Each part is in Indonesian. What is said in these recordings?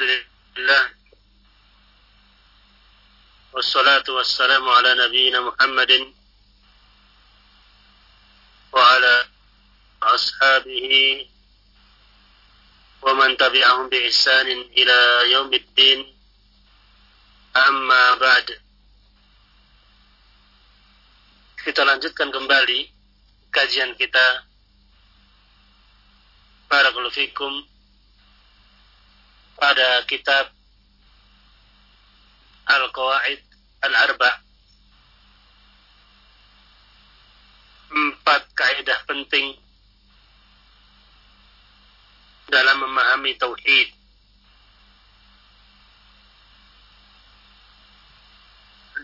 Alhamdulillah. Wassalatu wassalamu ala nabiyina Muhammadin Wa ala ashabihi Wa man tabi'ahum bi ihsanin ila أما Amma Kita lanjutkan kembali kajian kita. Barakallahu pada kitab Al-Qawaid Al-Arba. Empat kaidah penting dalam memahami tauhid.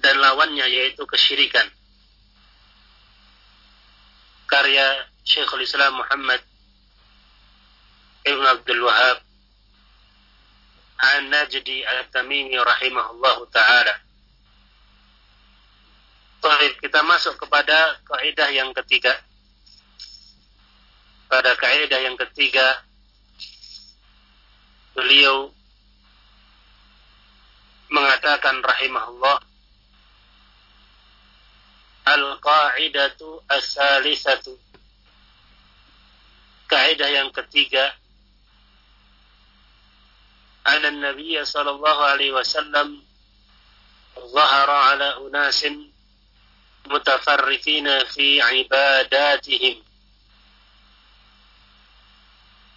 Dan lawannya yaitu kesyirikan. Karya Syekhul Islam Muhammad Ibn Abdul Wahab An-Najdi Al-Tamimi rahimahullahu taala. Baik, kita masuk kepada kaidah yang ketiga. Pada kaidah yang ketiga beliau mengatakan rahimahullah Al-qaidatu as-salisatu Kaidah yang ketiga أن النبي صلى الله عليه وسلم ظهر على أناس متفرقين في عباداتهم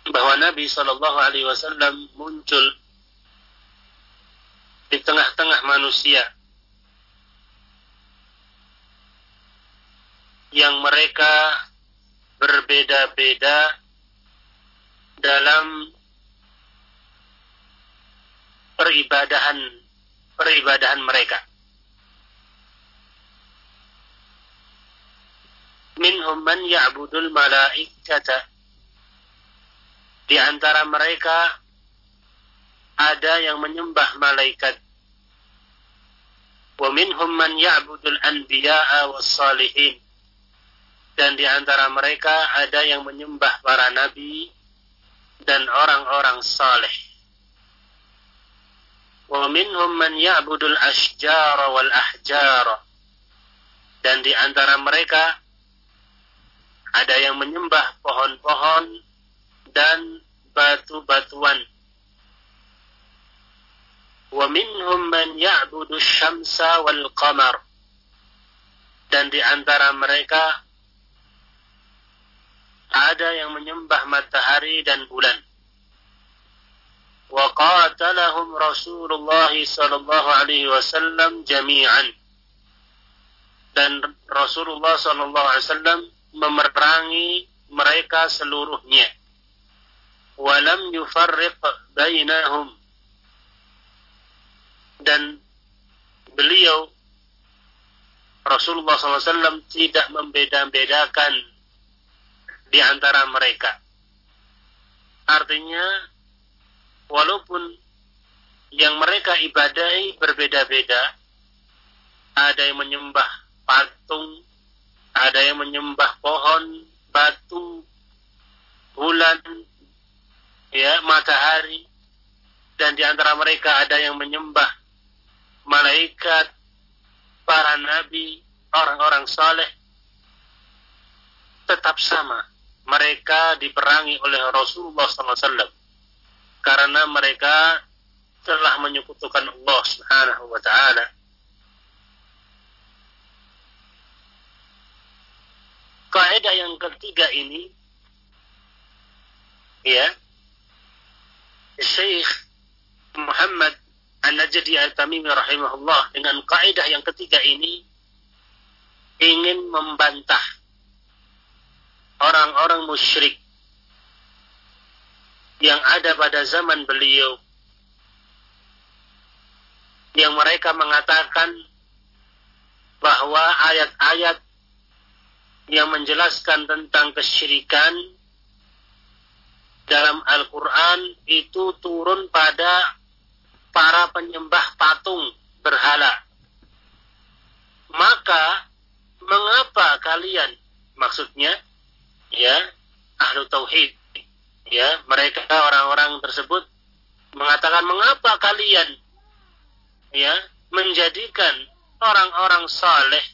bahwa Nabi Shallallahu Alaihi Wasallam muncul di tengah-tengah manusia yang mereka berbeda-beda dalam peribadahan peribadahan mereka. Minhum man ya'budul malaikata. Di antara mereka ada yang menyembah malaikat. Wa minhum man ya'budul anbiya'a was salihin. Dan di antara mereka ada yang menyembah para nabi dan orang-orang saleh. Wa minhum man ya'budul ashjara wal ahjara. Dan di antara mereka ada yang menyembah pohon-pohon dan batu-batuan. Wa minhum man ya'budu syamsa wal qamar. Dan di antara mereka ada yang menyembah matahari dan bulan. وقاتلهم رسول الله صلى الله عليه وسلم جميعا dan Rasulullah Sallallahu Alaihi Wasallam memerangi mereka seluruhnya. Walam yufarriq bainahum dan beliau Rasulullah SAW tidak membeda-bedakan di antara mereka. Artinya walaupun yang mereka ibadahi berbeda-beda, ada yang menyembah patung, ada yang menyembah pohon, batu, bulan, ya, matahari, dan di antara mereka ada yang menyembah malaikat, para nabi, orang-orang saleh, tetap sama. Mereka diperangi oleh Rasulullah SAW karena mereka telah menyekutukan Allah Subhanahu wa taala. Kaidah yang ketiga ini ya Syekh Muhammad An-Najdi Al-Tamimi rahimahullah dengan kaidah yang ketiga ini ingin membantah orang-orang musyrik yang ada pada zaman beliau yang mereka mengatakan bahwa ayat-ayat yang menjelaskan tentang kesyirikan dalam Al-Quran itu turun pada para penyembah patung berhala. Maka mengapa kalian maksudnya ya ahlu tauhid ya mereka orang-orang tersebut mengatakan mengapa kalian ya menjadikan orang-orang saleh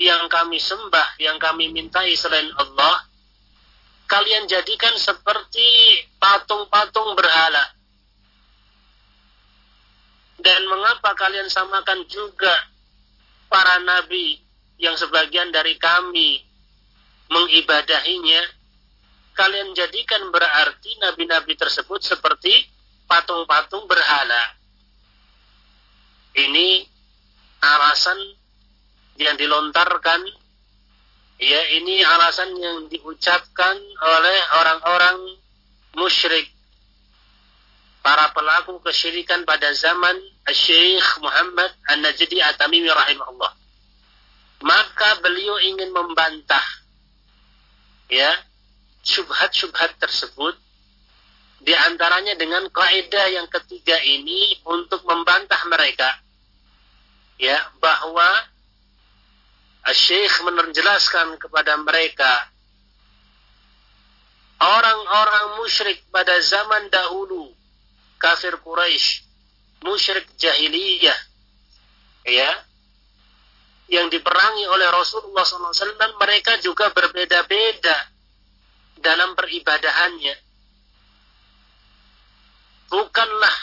yang kami sembah, yang kami mintai selain Allah, kalian jadikan seperti patung-patung berhala. Dan mengapa kalian samakan juga para nabi yang sebagian dari kami mengibadahinya, kalian jadikan berarti nabi-nabi tersebut seperti patung-patung berhala. Ini alasan yang dilontarkan. Ya ini alasan yang diucapkan oleh orang-orang musyrik. Para pelaku kesyirikan pada zaman Syekh Muhammad An-Najdi At-Tamimi rahimahullah. Maka beliau ingin membantah ya syubhat-syubhat tersebut di antaranya dengan kaidah yang ketiga ini untuk membantah mereka ya bahwa Syekh menjelaskan kepada mereka orang-orang musyrik pada zaman dahulu kafir Quraisy musyrik jahiliyah ya yang diperangi oleh Rasulullah SAW mereka juga berbeda-beda dalam peribadahannya bukanlah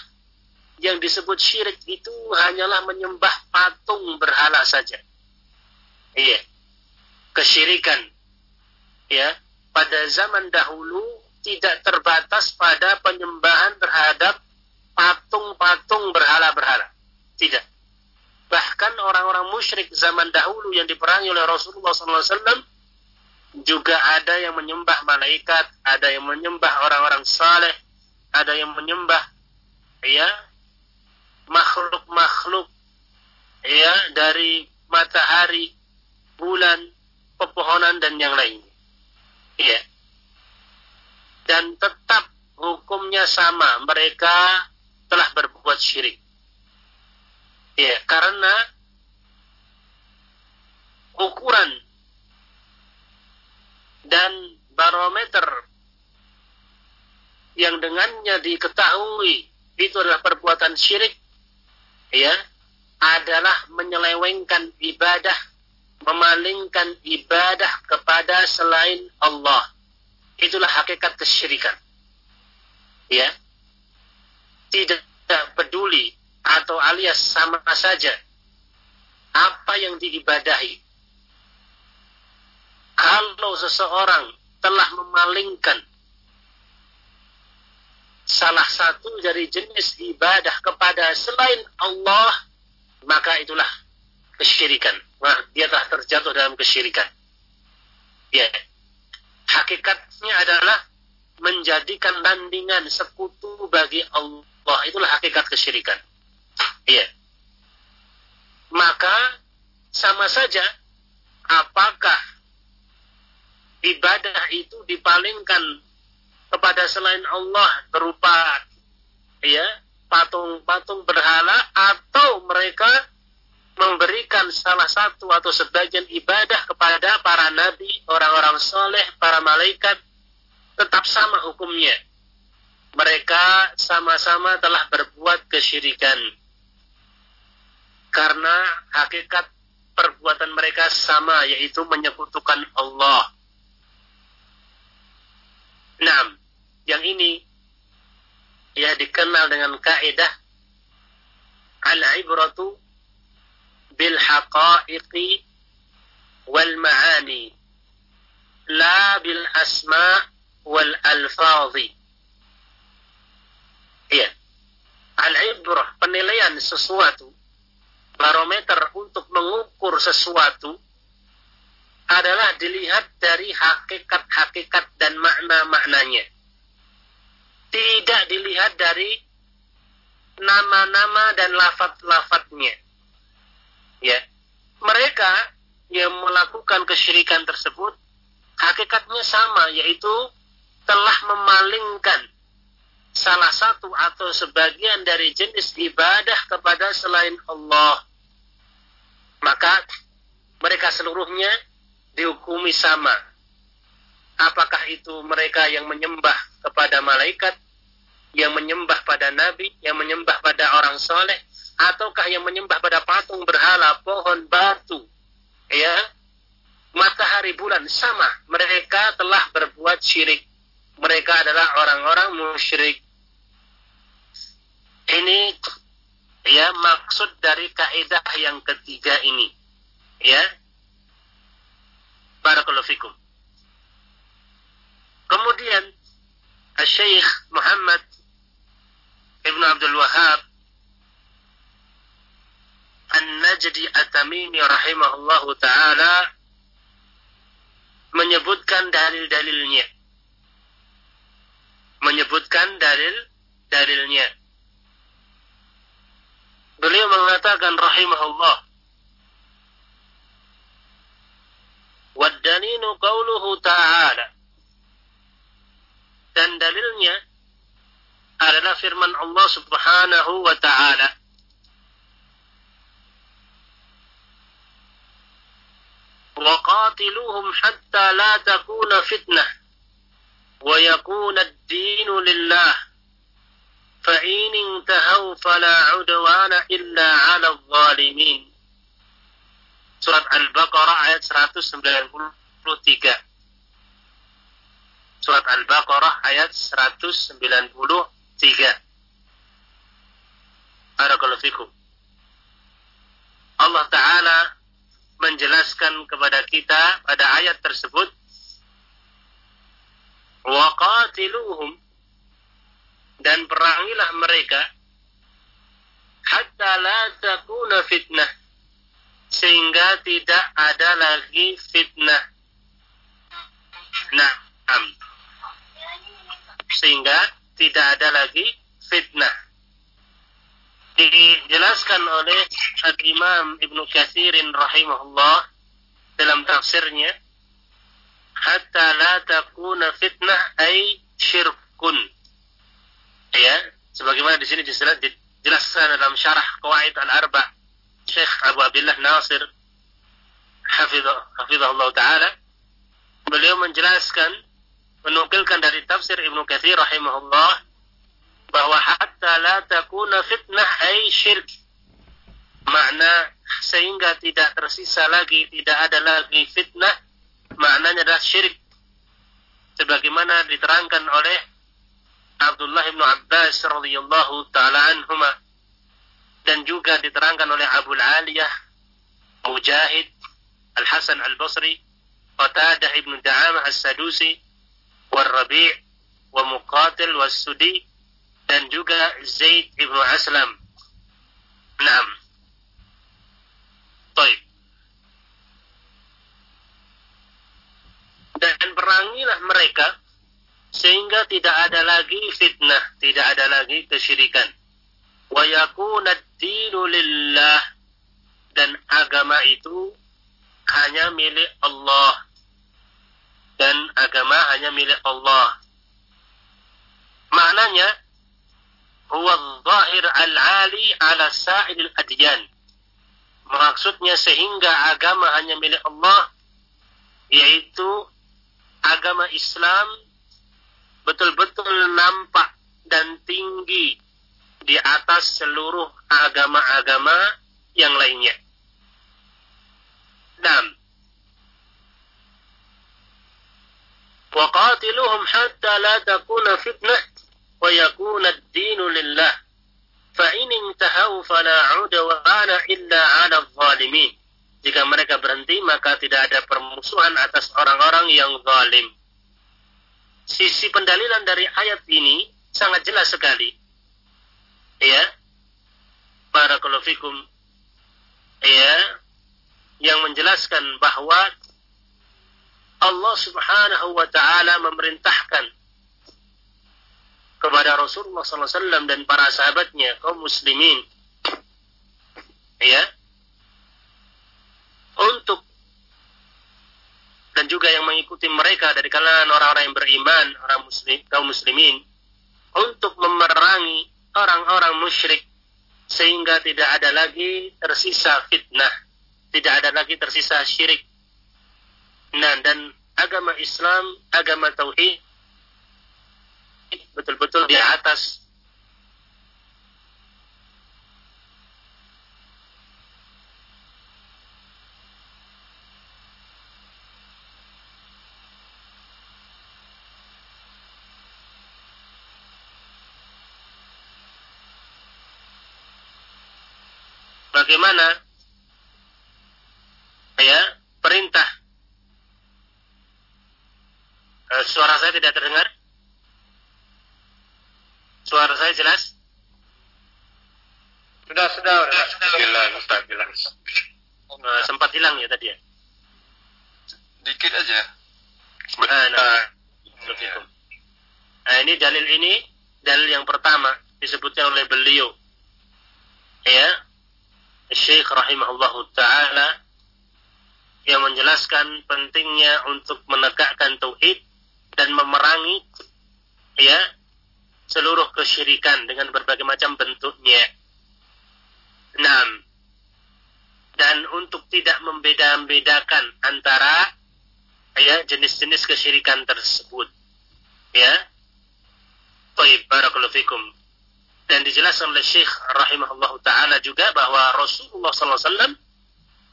yang disebut syirik itu hanyalah menyembah patung berhala saja. Iya. Kesyirikan. Ya. Pada zaman dahulu tidak terbatas pada penyembahan terhadap patung-patung berhala-berhala. Tidak. Bahkan orang-orang musyrik zaman dahulu yang diperangi oleh Rasulullah SAW juga ada yang menyembah malaikat, ada yang menyembah orang-orang saleh, ada yang menyembah ya makhluk-makhluk ya dari matahari, bulan, pepohonan dan yang lainnya. Ya. Dan tetap hukumnya sama, mereka telah berbuat syirik. Ya, karena ukuran dan barometer yang dengannya diketahui itu adalah perbuatan syirik ya adalah menyelewengkan ibadah memalingkan ibadah kepada selain Allah. Itulah hakikat kesyirikan ya. Tidak peduli atau alias sama saja apa yang diibadahi kalau seseorang telah memalingkan salah satu dari jenis ibadah kepada selain Allah, maka itulah kesyirikan. Nah, dia telah terjatuh dalam kesyirikan. Ya. Hakikatnya adalah menjadikan tandingan sekutu bagi Allah. Itulah hakikat kesyirikan. Ya. Maka sama saja apakah ibadah itu dipalingkan kepada selain Allah berupa ya patung-patung berhala atau mereka memberikan salah satu atau sebagian ibadah kepada para nabi, orang-orang soleh, para malaikat, tetap sama hukumnya. Mereka sama-sama telah berbuat kesyirikan. Karena hakikat perbuatan mereka sama, yaitu menyekutukan Allah. Nah, yang ini ya dikenal dengan kaidah al-ibratu bil haqa'iqi wal ma'ani la bil asma wal alfazi. Iya. Al-ibrah penilaian sesuatu barometer untuk mengukur sesuatu adalah dilihat dari hakikat-hakikat dan makna-maknanya. Tidak dilihat dari nama-nama dan lafat-lafatnya. Ya. Mereka yang melakukan kesyirikan tersebut hakikatnya sama yaitu telah memalingkan salah satu atau sebagian dari jenis ibadah kepada selain Allah. Maka mereka seluruhnya dihukumi sama. Apakah itu mereka yang menyembah kepada malaikat, yang menyembah pada nabi, yang menyembah pada orang soleh, ataukah yang menyembah pada patung berhala, pohon, batu, ya, matahari bulan sama. Mereka telah berbuat syirik. Mereka adalah orang-orang musyrik. Ini ya maksud dari kaidah yang ketiga ini. Ya. Barakallahu fikum. Kemudian Syekh Muhammad Ibn Abdul Wahab An-Najdi At-Tamimi rahimahullahu taala menyebutkan dalil-dalilnya. Menyebutkan dalil-dalilnya. Beliau mengatakan rahimahullah Waddalinu qawluhu ta'ala Dan dalilnya adalah firman Allah subhanahu wa ta'ala. وقاتلوهم حتى لا تكون فتنة ويكون الدين لله فإن انتهوا فلا عدوان إلا على الظالمين Surat Al-Baqarah ayat 193 Surat Al-Baqarah ayat 193 Barakallahu fikum. Allah Ta'ala menjelaskan kepada kita pada ayat tersebut waqatiluhum dan perangilah mereka hatta la takuna fitnah sehingga tidak ada lagi fitnah. Nah sehingga tidak ada lagi fitnah. Dijelaskan oleh Al-Imam Ibnu Katsirin rahimahullah dalam tafsirnya hatta la takuna fitnah ay syirkun. Ya sebagaimana di sini dijelaskan dalam syarah Qawaid Al-Arba Syekh Abu Abdullah Nasir hafizahullah taala beliau menjelaskan menukilkan dari tafsir Ibnu Katsir rahimahullah bahwa hatta la takuna fitnah ay syirk. Makna sehingga tidak tersisa lagi tidak ada lagi fitnah maknanya adalah syirik sebagaimana diterangkan oleh Abdullah bin Abbas radhiyallahu taala anhuma dan juga diterangkan oleh Abu Aliyah Mujahid Al-Hasan Al-Basri Qatadah ibn Da'amah As-Sadusi Rabi' wa Muqatil was-Sudi dan juga Zaid ibnu Aslam. Naam. Baik. Dan perangilah mereka sehingga tidak ada lagi fitnah, tidak ada lagi kesyirikan. Wa yakuna dinu lillah dan agama itu hanya milik Allah. Dan agama hanya milik Allah. Maknanya huwa zahir al-ali ala sa'il adyan. Maksudnya sehingga agama hanya milik Allah yaitu agama Islam betul-betul nampak dan tinggi di atas seluruh agama-agama yang lainnya. Dan وقاتلوهم حتى لا تكون فتنة wa yakuna ad-dinu lillah fa in intahu fala udwana illa 'ala zalimin jika mereka berhenti maka tidak ada permusuhan atas orang-orang yang zalim sisi pendalilan dari ayat ini sangat jelas sekali ya barakallahu fikum. Ya yang menjelaskan bahwa Allah Subhanahu wa taala memerintahkan kepada Rasulullah SAW dan para sahabatnya kaum muslimin. Ya untuk dan juga yang mengikuti mereka dari kalangan orang-orang yang beriman orang muslim kaum muslimin untuk memerangi orang-orang musyrik sehingga tidak ada lagi tersisa fitnah tidak ada lagi tersisa syirik. Nah dan agama Islam agama tauhid betul-betul di atas sebagaimana ya perintah. Uh, suara saya tidak terdengar? Suara saya jelas? Sudah sudah sudah, sudah. jelas Ustaz. Jelas uh, sempat hilang ya tadi ya? Dikit aja. Nah, nah. Ya. nah ini dalil ini dalil yang pertama disebutkan oleh beliau. Ya Syekh rahimahullah taala yang menjelaskan pentingnya untuk menegakkan tauhid dan memerangi ya seluruh kesyirikan dengan berbagai macam bentuknya. Enam. Dan untuk tidak membeda-bedakan antara ya jenis-jenis kesyirikan tersebut. Ya. Baik, barakallahu fikum. Dan dijelaskan oleh Syekh rahimahullah taala juga bahwa Rasulullah wasallam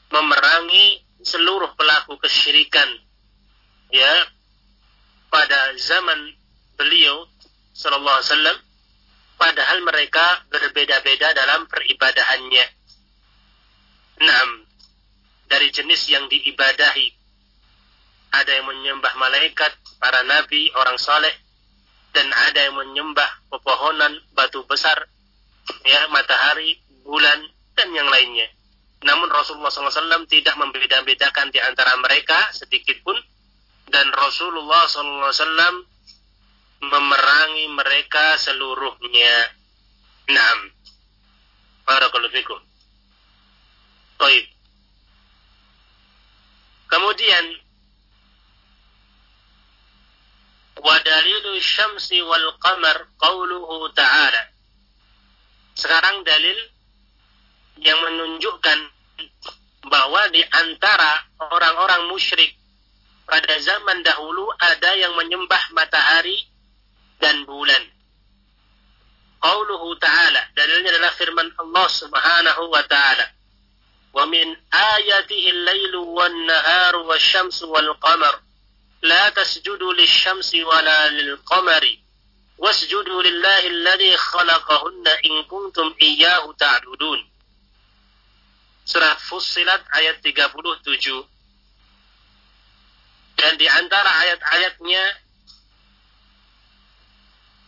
memerangi seluruh pelaku kesyirikan ya pada zaman beliau sallallahu alaihi wasallam padahal mereka berbeda-beda dalam peribadahannya. Enam dari jenis yang diibadahi ada yang menyembah malaikat, para nabi, orang saleh dan ada yang menyembah pepohonan, batu besar, ya matahari, bulan dan yang lainnya. Namun Rasulullah SAW tidak membeda-bedakan di antara mereka sedikit pun dan Rasulullah SAW memerangi mereka seluruhnya. Naam. Barakallahu. Baik. Kemudian wadalilu syamsi wal qamar qauluhu ta'ala. Sekarang dalil yang menunjukkan bahwa di antara orang-orang musyrik pada zaman dahulu ada yang menyembah matahari dan bulan. Qauluhu ta'ala, dalilnya adalah firman Allah Subhanahu wa ta'ala. Wa min ayatihi al-lailu wan-naharu wasyamsu La tasjudu lisyamsi wala lil-qamari. Wasjudu lillahi alladhi khalaqahunna in kuntum iyyahu ta'budun. Surat Fussilat ayat 37. Dan di antara ayat-ayatnya,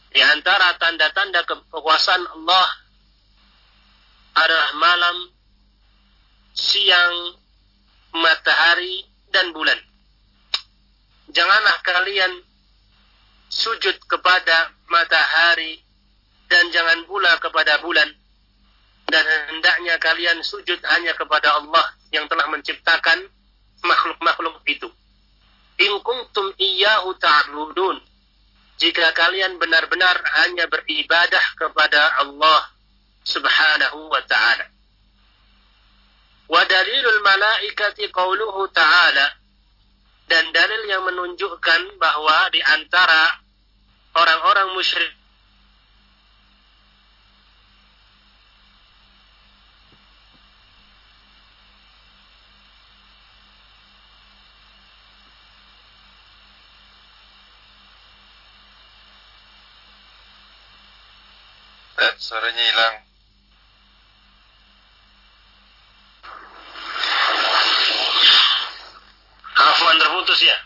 di antara tanda-tanda kekuasaan Allah adalah malam, siang, matahari, dan bulan. Janganlah kalian sujud kepada matahari dan jangan pula kepada bulan dan hendaknya kalian sujud hanya kepada Allah yang telah menciptakan makhluk-makhluk itu. In kuntum iyyahu ta'budun. Jika kalian benar-benar hanya beribadah kepada Allah Subhanahu wa ta'ala. Wa dalilul malaikati qauluhu ta'ala dan dalil yang menunjukkan bahwa di antara orang-orang musyrik Eh, suaranya hilang. Afwan terputus ya?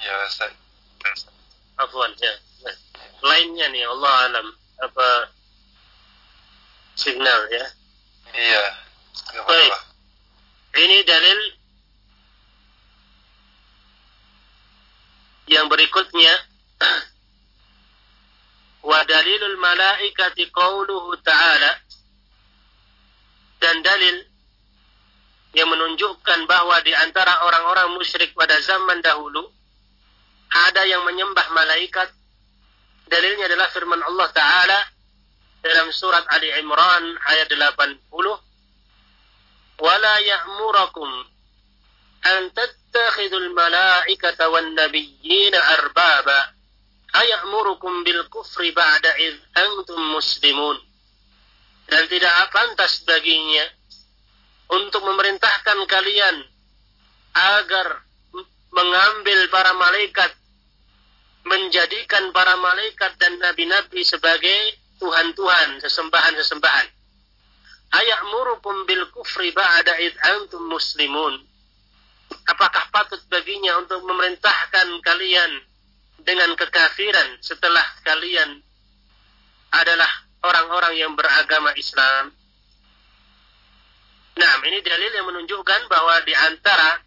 Ya, Ustaz. Afwan ya. Lainnya nih Allah alam apa signal ya? Iya. Baik. Ini dalil yang berikutnya wa dalilul malaikati qauluhu ta'ala dan dalil yang menunjukkan bahwa di antara orang-orang musyrik pada zaman dahulu ada yang menyembah malaikat dalilnya adalah firman Allah taala dalam surat Ali Imran ayat 80 wala ya'murakum an tattakhidul malaikata wan nabiyyina arbaba ayamurukum bil kufri ba'da id antum muslimun. Dan tidak pantas baginya untuk memerintahkan kalian agar mengambil para malaikat menjadikan para malaikat dan nabi-nabi sebagai Tuhan-Tuhan, sesembahan-sesembahan. Aya'murukum bil kufri ba'da id antum muslimun. Apakah patut baginya untuk memerintahkan kalian dengan kekafiran setelah kalian adalah orang-orang yang beragama Islam? Nah, ini dalil yang menunjukkan bahwa di antara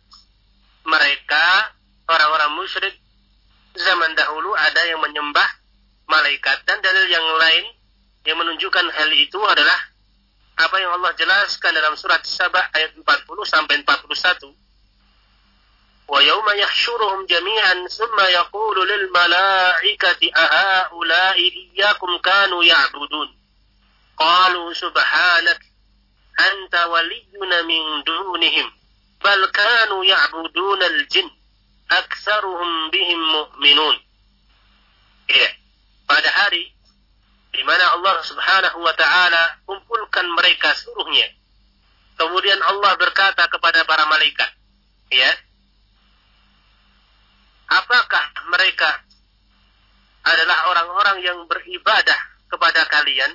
mereka orang-orang musyrik zaman dahulu ada yang menyembah malaikat dan dalil yang lain yang menunjukkan hal itu adalah apa yang Allah jelaskan dalam surat Saba ayat 40 sampai 41. Wa yawma yahsyuruhum jami'an thumma yaqulu lil malaikati ahaula'i iyyakum kanu ya'budun. Qalu subhanak anta waliyuna min dunihim bal kanu ya'buduna al-jin aktsaruhum bihim mu'minun. Ya. Pada hari di mana Allah Subhanahu wa taala kumpulkan mereka seluruhnya. Kemudian Allah berkata kepada para malaikat, ya. Apakah mereka adalah orang-orang yang beribadah kepada kalian?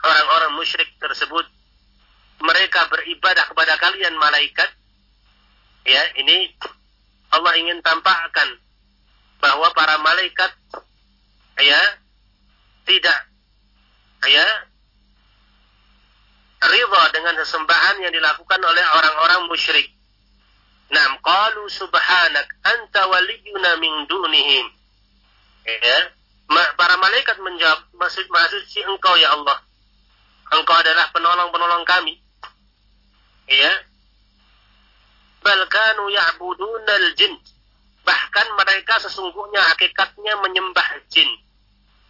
Orang-orang musyrik tersebut mereka beribadah kepada kalian malaikat. Ya, ini Allah ingin tampakkan bahwa para malaikat ya tidak ya ridha dengan sesembahan yang dilakukan oleh orang-orang musyrik. Nam qalu subhanak anta waliyuna min dunihim. Ya, para malaikat menjawab, maksud maksud si engkau ya Allah. Engkau adalah penolong-penolong kami. Ya. Bal kanu ya'budunal jin. Bahkan mereka sesungguhnya hakikatnya menyembah jin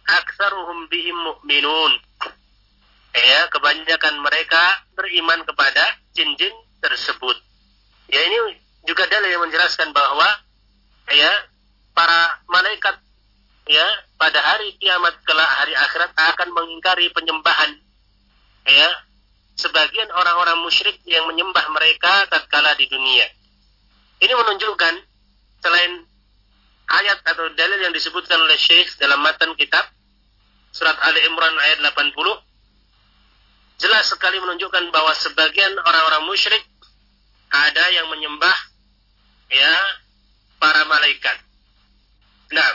aktsaruhum bihim mu'minun. Ya, kebanyakan mereka beriman kepada jin-jin tersebut. Ya, ini juga dalil yang menjelaskan bahwa ya para malaikat ya pada hari kiamat kelak hari akhirat akan mengingkari penyembahan ya sebagian orang-orang musyrik yang menyembah mereka tatkala di dunia. Ini menunjukkan selain ayat atau dalil yang disebutkan oleh Syekh dalam matan kitab surat Ali Imran ayat 80 jelas sekali menunjukkan bahwa sebagian orang-orang musyrik ada yang menyembah ya para malaikat. Nah,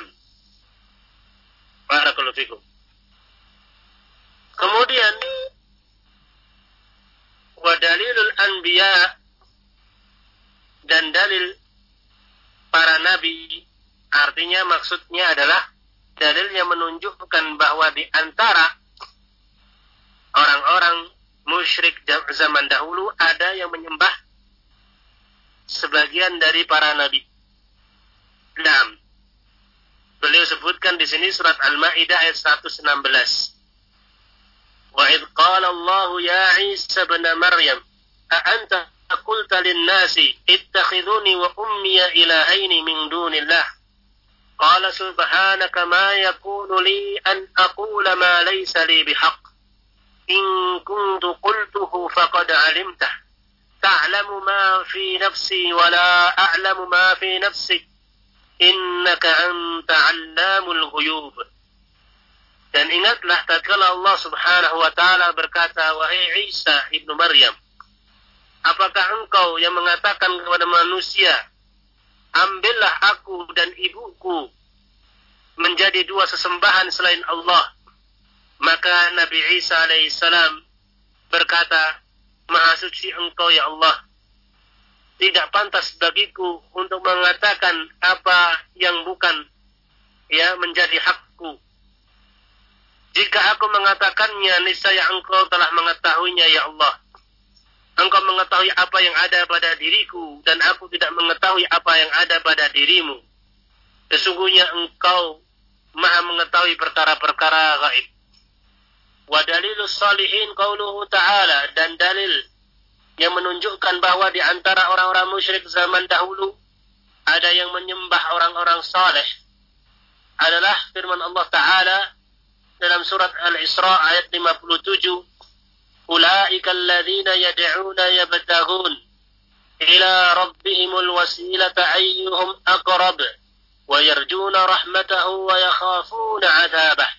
barakallahu fikum. Kemudian wa dalilul anbiya dan dalil para nabi artinya maksudnya adalah dalil yang menunjukkan bahwa di antara orang-orang musyrik zaman dahulu ada yang menyembah sebagian dari para nabi. Nah, beliau sebutkan di sini surat Al-Maidah ayat 116. Wa id qala Allah ya Isa bin Maryam, a anta qulta lin-nasi ittakhiduni wa ummi ilahaini min dunillah قال سبحانك ما يكون لي أن أقول ما ليس لي بحق إن كنت قلته فقد علمته تعلم ما في نفسي ولا أعلم ما في نفسك إنك أنت علام الغيوب Dan ingatlah tatkala Allah Subhanahu wa taala berkata, "Wahai Isa ibnu Maryam, apakah engkau yang mengatakan kepada manusia, ambillah aku dan ibuku menjadi dua sesembahan selain Allah. Maka Nabi Isa alaihissalam berkata, Maha suci engkau ya Allah. Tidak pantas bagiku untuk mengatakan apa yang bukan ya menjadi hakku. Jika aku mengatakannya, niscaya engkau telah mengetahuinya ya Allah. Engkau mengetahui apa yang ada pada diriku dan aku tidak mengetahui apa yang ada pada dirimu. Sesungguhnya engkau maha mengetahui perkara-perkara gaib. Wa dalilus salihin qauluhu ta'ala dan dalil yang menunjukkan bahwa di antara orang-orang musyrik zaman dahulu ada yang menyembah orang-orang saleh adalah firman Allah Ta'ala dalam surat Al-Isra ayat 57 أولئك الذين يدعون يبتغون إلى ربهم الوسيلة أيهم أقرب ويرجون رحمته ويخافون عذابه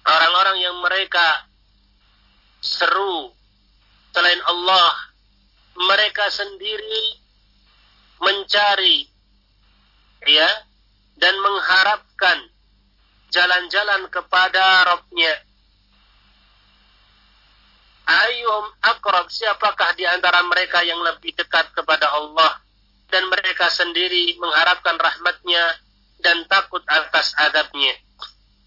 orang-orang yang mereka seru selain Allah mereka sendiri mencari ya dan mengharapkan jalan-jalan kepada Rabbnya Ayuhum akrab siapakah di antara mereka yang lebih dekat kepada Allah dan mereka sendiri mengharapkan rahmatnya dan takut atas adabnya.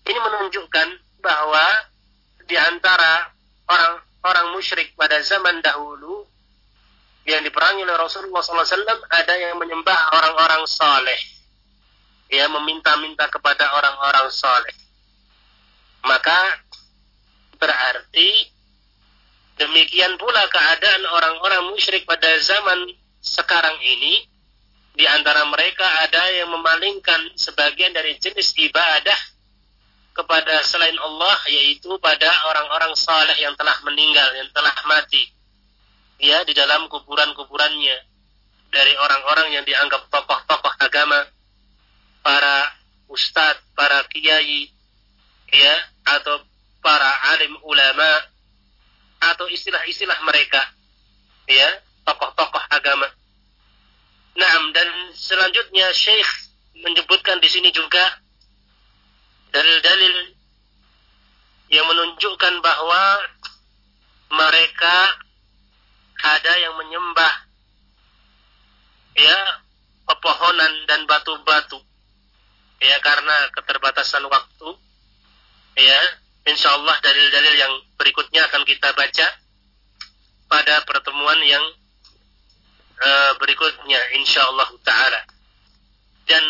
Ini menunjukkan bahwa di antara orang-orang musyrik pada zaman dahulu yang diperangi oleh Rasulullah SAW ada yang menyembah orang-orang saleh, ya meminta-minta kepada orang-orang saleh. Maka berarti Demikian pula keadaan orang-orang musyrik pada zaman sekarang ini. Di antara mereka ada yang memalingkan sebagian dari jenis ibadah kepada selain Allah, yaitu pada orang-orang saleh yang telah meninggal, yang telah mati. Ya, di dalam kuburan-kuburannya. Dari orang-orang yang dianggap tokoh-tokoh agama, para ustadz, para kiai, ya, atau para alim ulama, atau istilah-istilah mereka ya tokoh-tokoh agama. Nah, dan selanjutnya Syekh menyebutkan di sini juga dalil-dalil yang menunjukkan bahwa mereka ada yang menyembah ya pepohonan dan batu-batu ya karena keterbatasan waktu ya insya Allah dalil-dalil yang berikutnya akan kita baca pada pertemuan yang uh, berikutnya insya Allah taala. Dan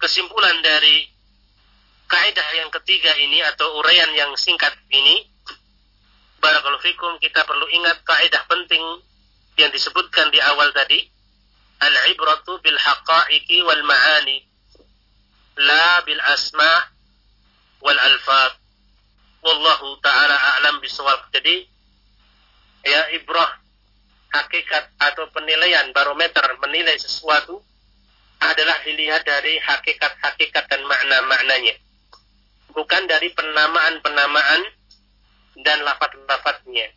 kesimpulan dari kaidah yang ketiga ini atau uraian yang singkat ini barakallahu fikum kita perlu ingat kaidah penting yang disebutkan di awal tadi al-ibratu bil haqa'iqi wal ma'ani la bil asma wal alfaz wallahu taala a'lam bisawab. Jadi ya ibrah hakikat atau penilaian barometer menilai sesuatu adalah dilihat dari hakikat-hakikat dan makna-maknanya. Bukan dari penamaan-penamaan dan lafat-lafatnya.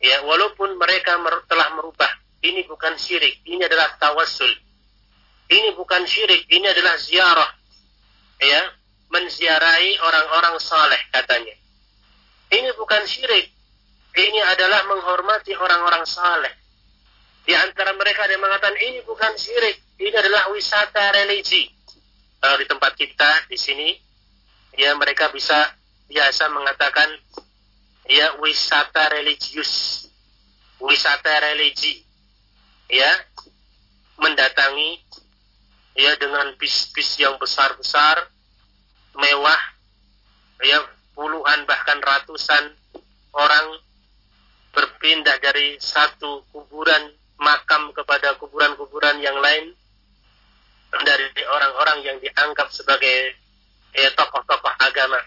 Ya, walaupun mereka mer telah merubah, ini bukan syirik, ini adalah tawassul. Ini bukan syirik, ini adalah ziarah. Ya, menziarahi orang-orang saleh katanya. Ini bukan syirik. Ini adalah menghormati orang-orang saleh. Di antara mereka ada yang mengatakan ini bukan syirik, ini adalah wisata religi. Kalau di tempat kita di sini, ya mereka bisa biasa mengatakan ya wisata religius, wisata religi, ya mendatangi ya dengan bis-bis yang besar-besar, mewah, ya puluhan bahkan ratusan orang berpindah dari satu kuburan makam kepada kuburan-kuburan yang lain dari orang-orang yang dianggap sebagai eh, tokoh-tokoh agama.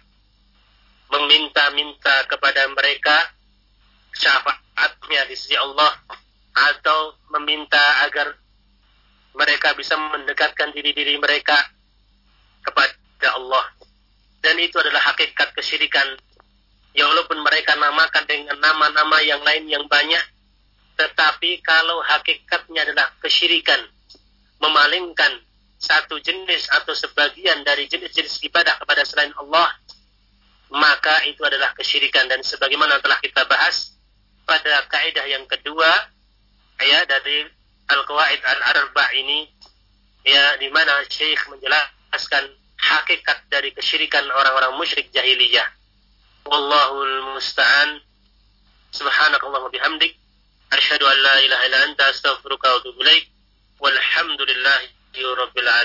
Meminta-minta kepada mereka syafaatnya di sisi Allah atau meminta agar mereka bisa mendekatkan diri-diri mereka kepada Allah dan itu adalah hakikat kesyirikan. Ya walaupun mereka namakan dengan nama-nama yang lain yang banyak, tetapi kalau hakikatnya adalah kesyirikan, memalingkan satu jenis atau sebagian dari jenis-jenis ibadah kepada selain Allah, maka itu adalah kesyirikan dan sebagaimana telah kita bahas pada kaidah yang kedua ya dari Al-Qawaid Al-Arba ini ya di mana Syekh menjelaskan hakikat dari kesyirikan orang-orang musyrik jahiliyah. Wallahul musta'an. Subhanakallah wa bihamdik. Asyhadu an la ilaha illa anta astaghfiruka wa atubu ilaik. Walhamdulillahi rabbil alamin.